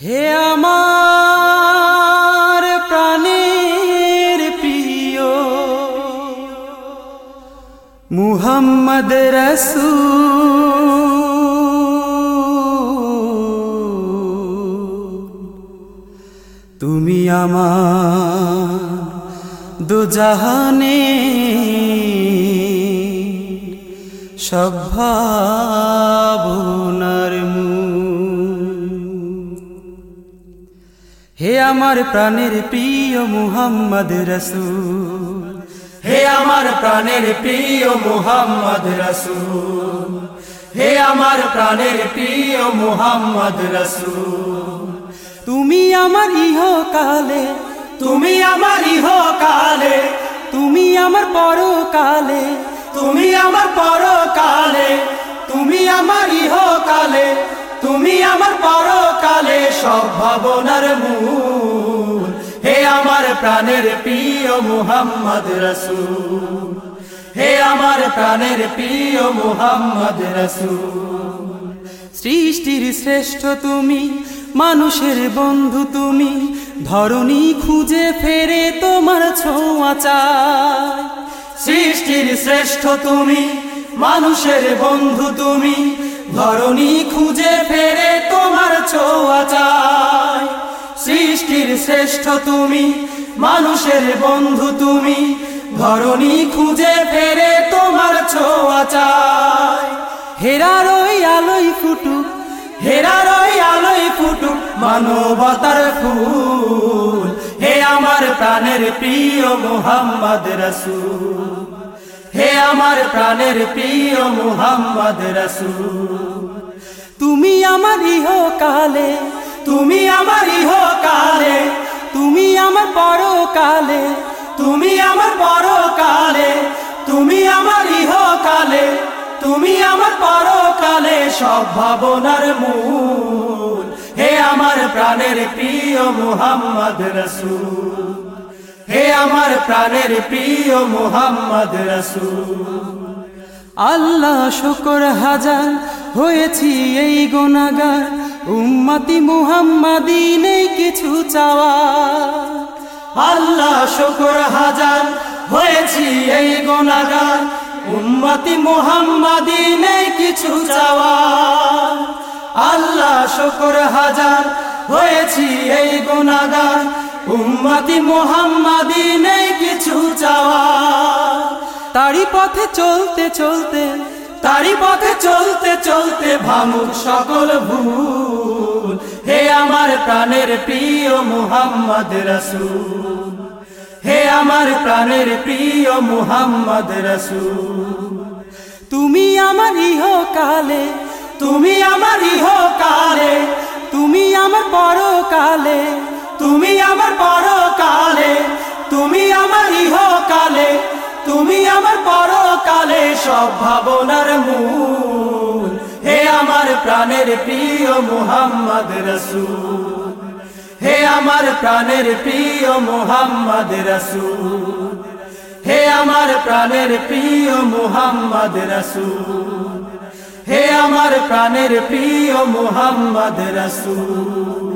হে আমার প্রাণের প্রিয় মুহাম্মদ রসূল। তুমি আমার দুজাহানে সব ভাবনার হে আমার প্রাণের প্রিয় মুহাম্মদ রসূল। হে আমার প্রাণের প্রিয় মুহাম্মদ রসূল। হে আমার প্রাণের প্রিয় মুহাম্মদ রসূল। তুমি আমার ইহকালে তুমি আমার ইহ কালে তুমি আমার পরকালে। তুমি আমার পরকালে। তুমি আমার ইহকালে। তুমি আমার পরকালে সব ভাবনার মূল। হে আমার প্রাণের প্রিয় মুহাম্মদ রসূল। হে আমার প্রাণের প্রিয় মুহাম্মদ রসূল। সৃষ্টির শ্রেষ্ঠ তুমি, মানুষের বন্ধু তুমি, ধরণী খুঁজে ফেরে তোমার ছোঁয়া চায় সৃষ্টির শ্রেষ্ঠ তুমি, মানুষের বন্ধু তুমি, ধরণী খুঁজে ফেরে ছোঁয়া চায় সৃষ্টির শ্রেষ্ঠ তুমি, মানুষের বন্ধু তুমি। ধরণী খুঁজে ফেরে তোমার ছোঁয়া চায় হেরার ওই আলোয় ফুটুক, হেরার ওই আলোয় ফুটুক মানবতার ফুল। হে আমার প্রাণের প্রিয় মুহাম্মদ রসূল। হে আমার প্রাণের প্রিয় মুহাম্মদ রসূল। ইহকালে, তুমি আমার ইহকালে, তুমি আমার পরকালে, তুমি আমার পরকালে, তুমি আমার ইহকালে, তুমি আমার পরকালে, সব ভাবনার মূল। হে আমার প্রাণের প্রিয় মুহাম্মদ রসূল, হে আমার প্রাণের প্রিয় মুহাম্মদ রসূল। আল্লাহ শুকর হাজার হয়েছি এই গোনাগার। উম্মতি মুহাম্মাদি নেই কিছু চাওয়া। আল্লাহ শুকর হাজার, হয়েছি এই গোনাগার। উম্মতি মুহাম্মাদি নেই কিছু চাওয়া। আল্লাহ শুকর হাজার, হয়েছি এই গোনাগার। উম্মতি মুহাম্মাদি নেই কিছু চাওয়া। তারই পথে চলতে চলতে তারি পথে চলতে ভাঙুক সকল ভুল। হে আমার প্রাণের প্রিয় মুহাম্মদ রসূল। হে আমার প্রাণের প্রিয় মুহাম্মদ রসূল। তুমি আমার ইহকালে, তুমি আমার ইহকালে, তুমি আমার পরকালে, তুমি আমার পরকালে, তুমি আমার ইহকালে, তুমি আমার পরকালে, সব ভাবনার মূল প্রাণের প্রিয় মুহাম্মদ রসুল। হে আমার প্রাণের প্রিয় মুহাম্মদ রসুল। হে আমার প্রাণের প্রিয় মুহাম্মদ রসুল। হে আমার প্রাণের প্রিয় মুহাম্মদ রসূল।